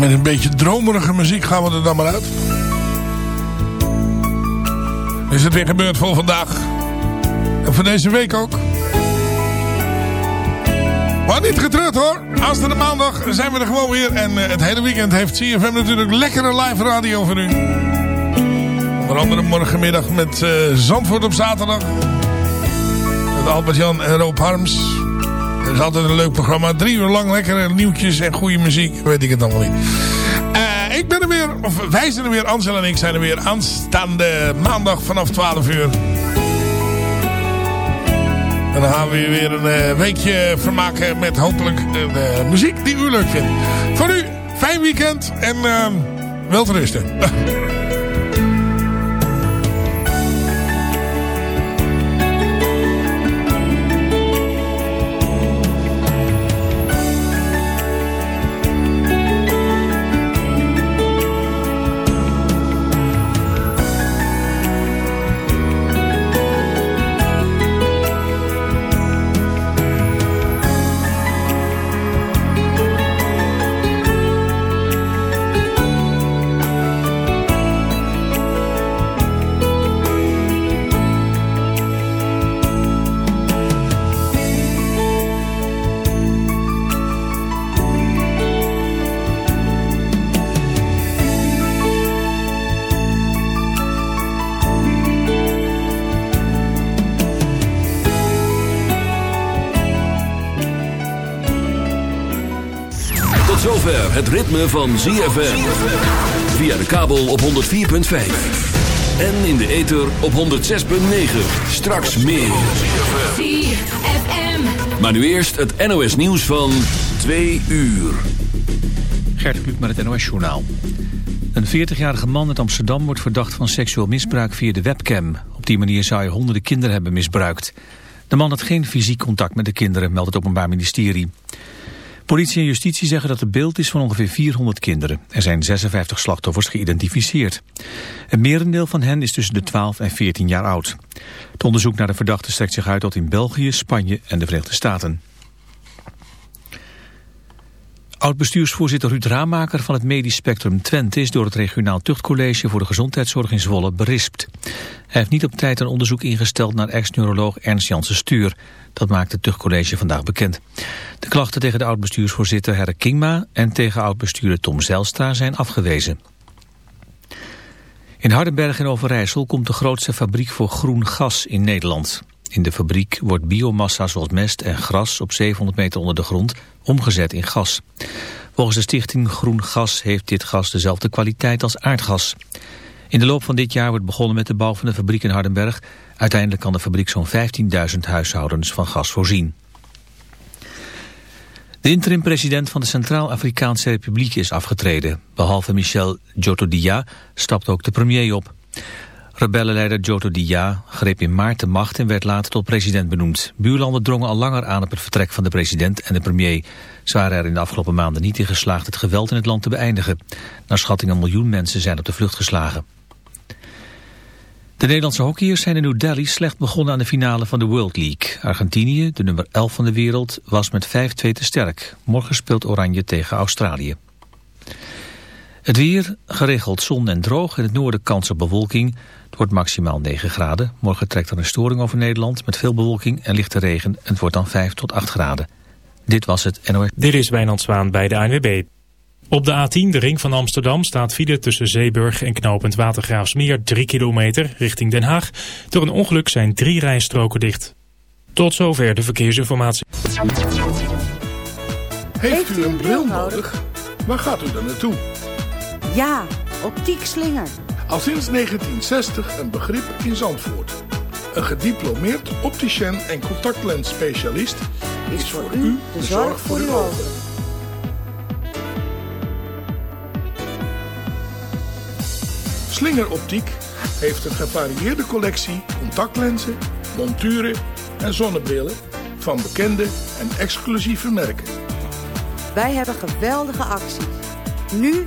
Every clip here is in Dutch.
met een beetje dromerige muziek gaan we er dan maar uit. Is het weer gebeurd voor vandaag. En voor deze week ook. Maar niet getreurd hoor. Aanstaande maandag zijn we er gewoon weer. En uh, het hele weekend heeft CFM natuurlijk lekkere live radio voor u. Onder andere morgenmiddag met uh, Zandvoort op zaterdag. Met Albert-Jan en Roop Harms. Het is altijd een leuk programma. Drie uur lang lekkere nieuwtjes en goede muziek. Weet ik het allemaal niet. Uh, ik ben er weer, of wij zijn er weer, Ansel en ik zijn er weer aanstaande maandag vanaf 12 uur. En dan gaan we weer een uh, weekje vermaken met hopelijk de muziek die u leuk vindt. Voor u, fijn weekend en uh, wel rusten. het ritme van ZFM. Via de kabel op 104.5. En in de ether op 106.9. Straks meer. ZFM. Maar nu eerst het NOS nieuws van 2 uur. Gert Kluk met het NOS journaal. Een 40-jarige man uit Amsterdam wordt verdacht van seksueel misbruik via de webcam. Op die manier zou hij honderden kinderen hebben misbruikt. De man had geen fysiek contact met de kinderen, meldt het Openbaar Ministerie. Politie en justitie zeggen dat het beeld is van ongeveer 400 kinderen. Er zijn 56 slachtoffers geïdentificeerd. Een merendeel van hen is tussen de 12 en 14 jaar oud. Het onderzoek naar de verdachte strekt zich uit tot in België, Spanje en de Verenigde Staten. Oud-bestuursvoorzitter Ruud Raamaker van het Medisch Spectrum Twente is door het regionaal tuchtcollege voor de gezondheidszorg in Zwolle berispt. Hij heeft niet op tijd een onderzoek ingesteld naar ex-neuroloog Ernst Janssen Stuur. Dat maakt het tuchtcollege vandaag bekend. De klachten tegen de oud-bestuursvoorzitter Herre Kingma en tegen oud-bestuurder Tom Zelstra zijn afgewezen. In Hardenberg in Overijssel komt de grootste fabriek voor groen gas in Nederland. In de fabriek wordt biomassa zoals mest en gras op 700 meter onder de grond omgezet in gas. Volgens de stichting Groen Gas heeft dit gas dezelfde kwaliteit als aardgas. In de loop van dit jaar wordt begonnen met de bouw van de fabriek in Hardenberg. Uiteindelijk kan de fabriek zo'n 15.000 huishoudens van gas voorzien. De interim-president van de Centraal-Afrikaanse Republiek is afgetreden. Behalve Michel Djotodia stapt ook de premier op. Rebellenleider Joto Dia greep in maart de macht en werd later tot president benoemd. Buurlanden drongen al langer aan op het vertrek van de president en de premier. Ze waren er in de afgelopen maanden niet in geslaagd het geweld in het land te beëindigen. Naar schatting een miljoen mensen zijn op de vlucht geslagen. De Nederlandse hockeyers zijn in New Delhi slecht begonnen aan de finale van de World League. Argentinië, de nummer 11 van de wereld, was met 5-2 te sterk. Morgen speelt Oranje tegen Australië. Het weer, geregeld zon en droog. In het noorden kans op bewolking. Het wordt maximaal 9 graden. Morgen trekt er een storing over Nederland met veel bewolking en lichte regen. Het wordt dan 5 tot 8 graden. Dit was het NOS. Dit is Wijnand Zwaan bij de ANWB. Op de A10, de ring van Amsterdam, staat file tussen Zeeburg en knooppunt Watergraafsmeer 3 kilometer richting Den Haag. Door een ongeluk zijn drie rijstroken dicht. Tot zover de verkeersinformatie. Heeft u een bril nodig? Waar gaat u dan naartoe? Ja, optiek slinger. Al sinds 1960 een begrip in Zandvoort. Een gediplomeerd opticien en contactlensspecialist is voor u de zorg voor uw ogen. Slinger Optiek heeft een gevarieerde collectie contactlenzen, monturen en zonnebrillen van bekende en exclusieve merken. Wij hebben geweldige acties. Nu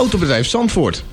Autobedrijf Zandvoort.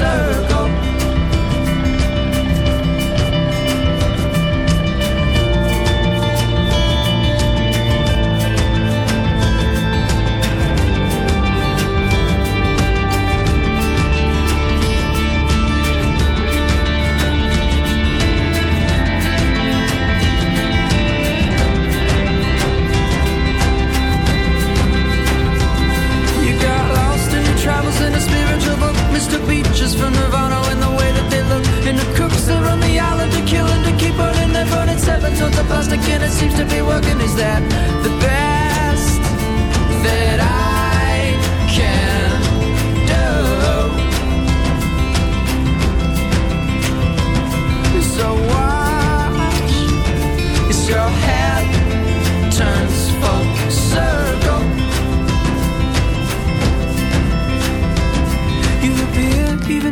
circle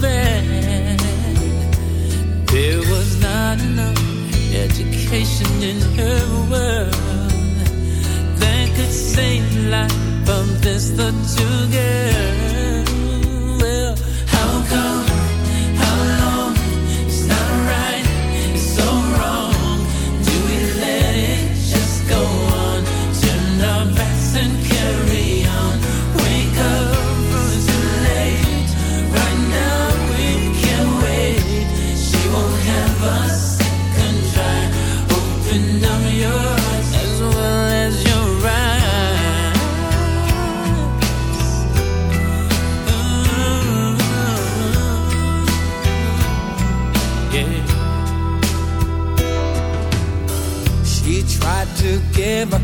bad. There was not enough education in her world that could save life of this little girl.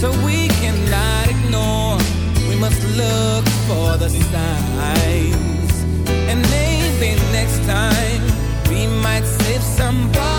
So we cannot ignore, we must look for the signs. And maybe next time we might save somebody's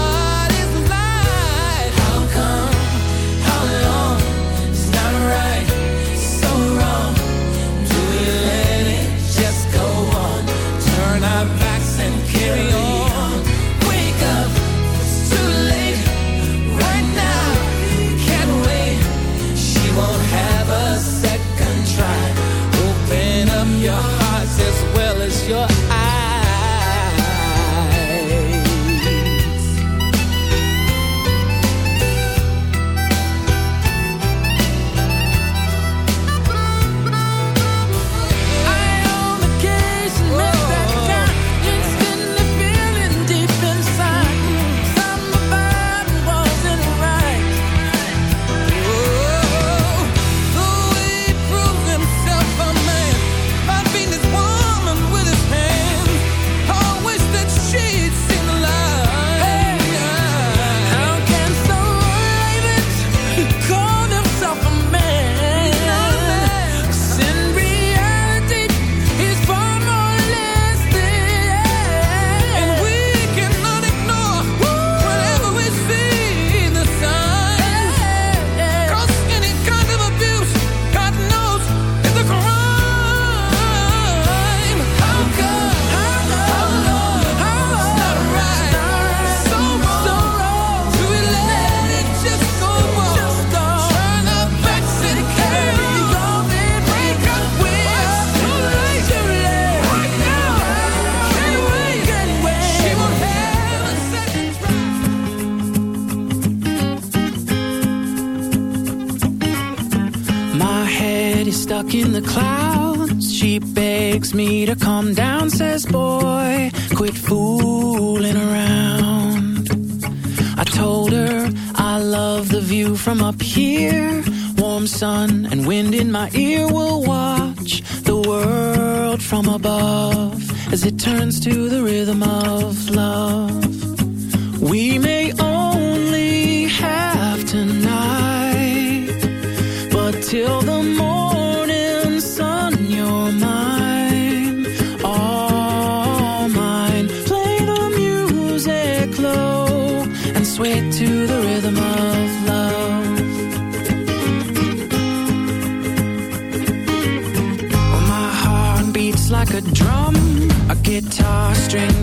from above as it turns to the rhythm of love.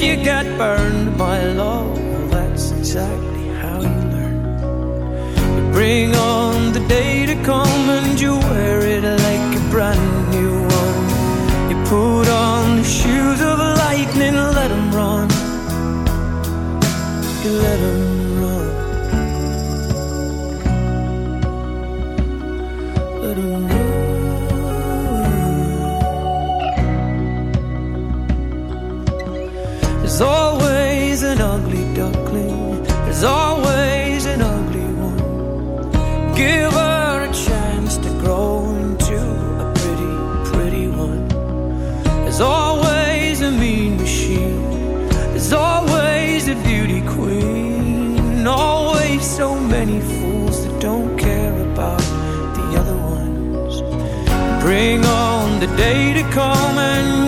if you get burned by love, that's exactly how you learn. You bring all always a beauty queen, always so many fools that don't care about the other ones. Bring on the day to come and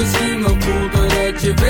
misschien wel cool doordat je weet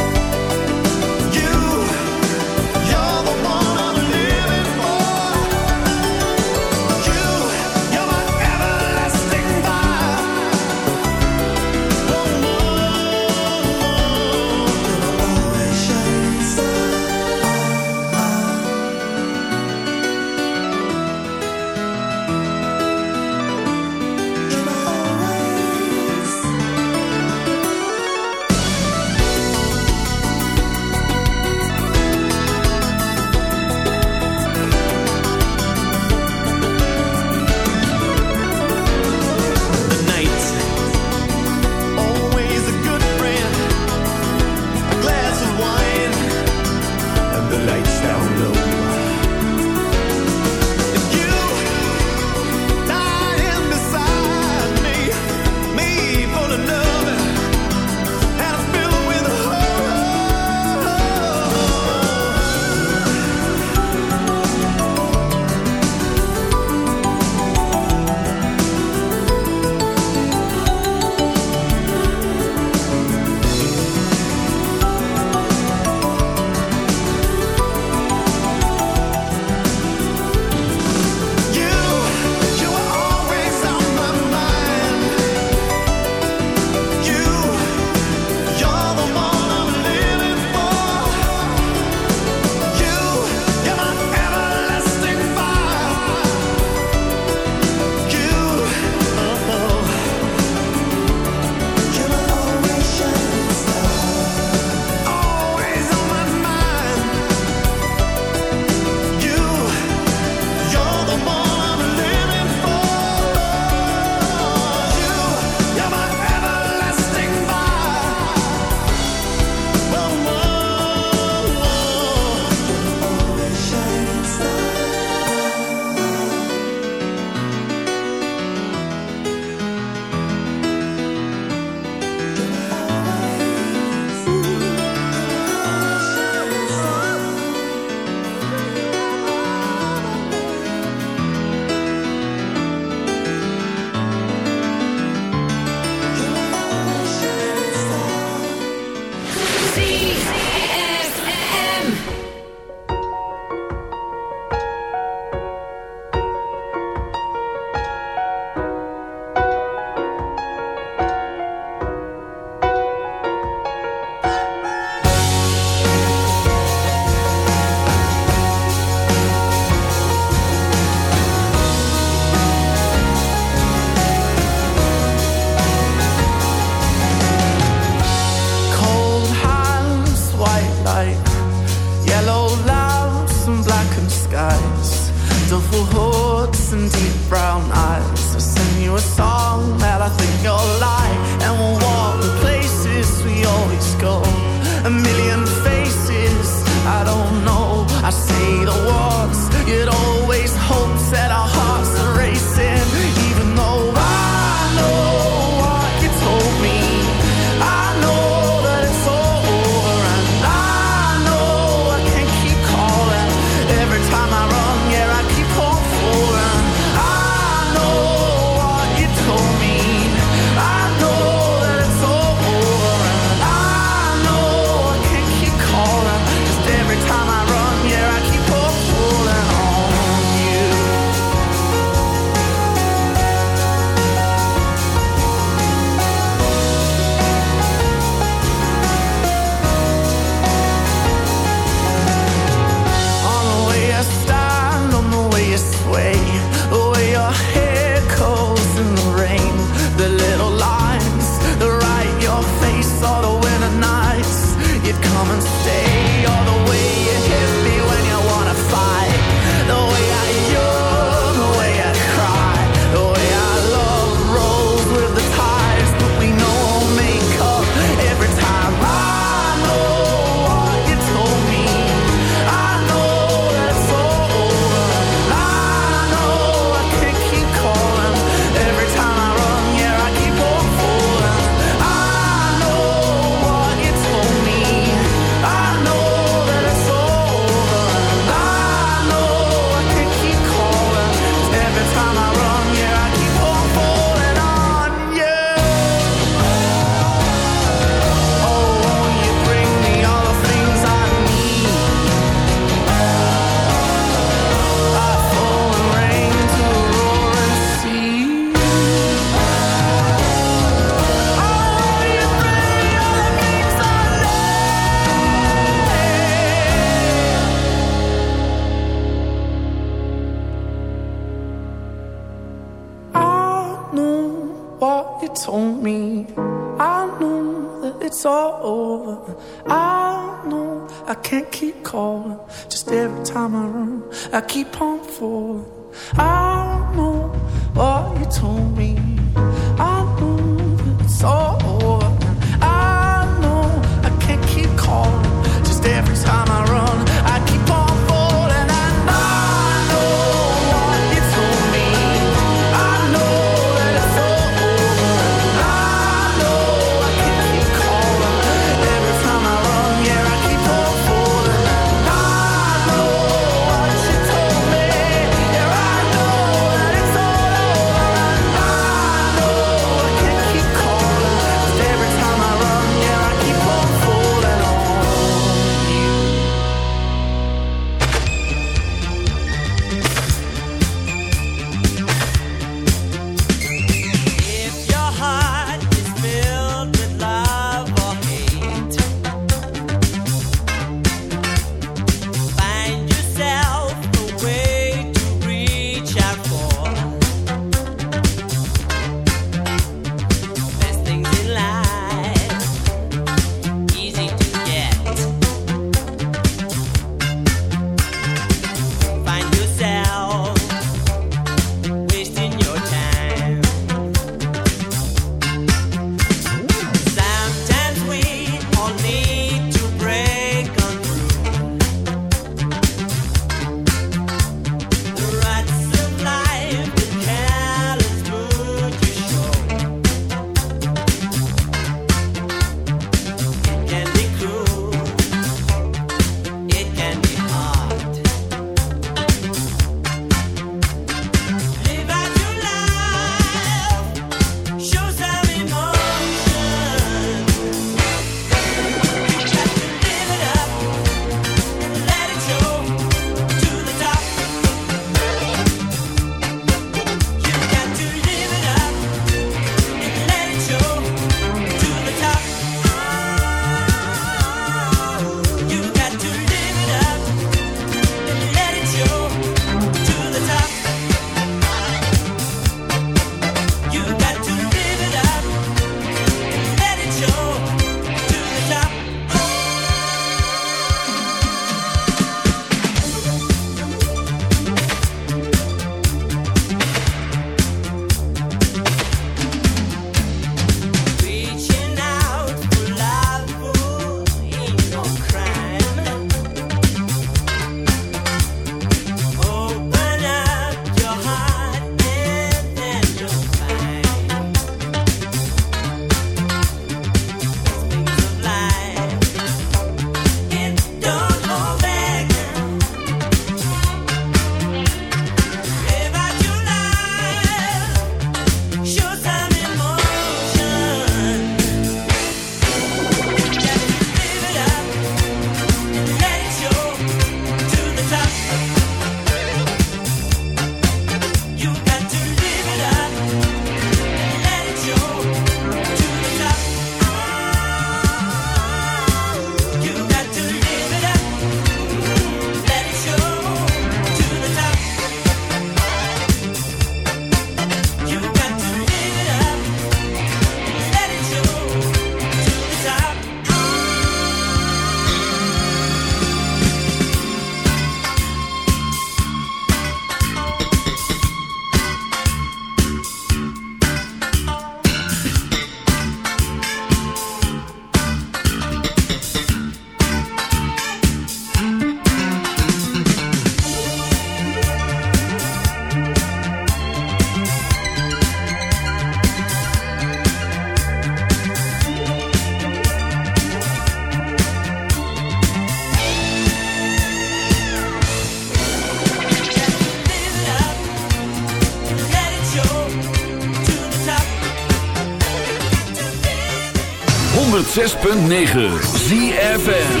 ZFM.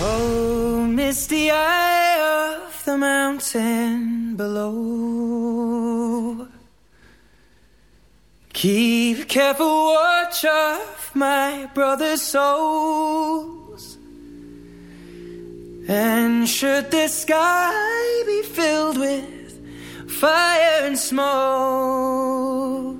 Oh, misty eye of the mountain below. Keep careful watch of my brother's souls. And should the sky be filled with fire and smoke,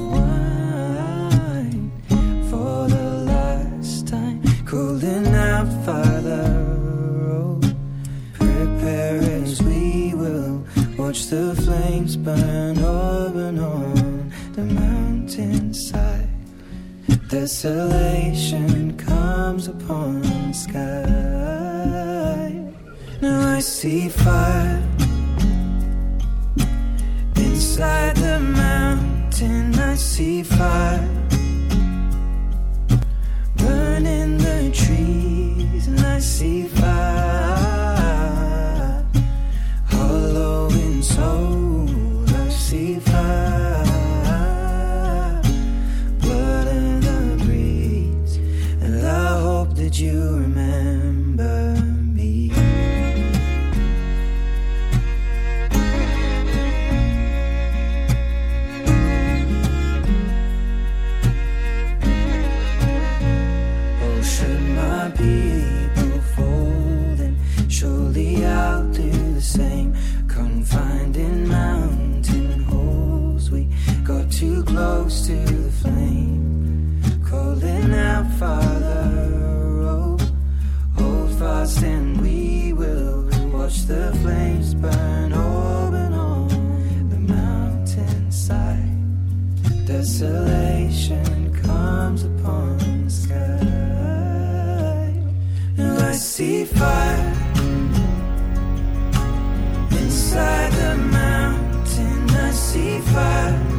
Cooling out, Father. Oh, prepare as we will watch the flames burn over and on the mountainside. Desolation comes upon the sky. Now I see fire inside the mountain. I see fire trees, and I see fire the flames burn open on the mountainside. Desolation comes upon the sky. Now I see fire inside the mountain. I see fire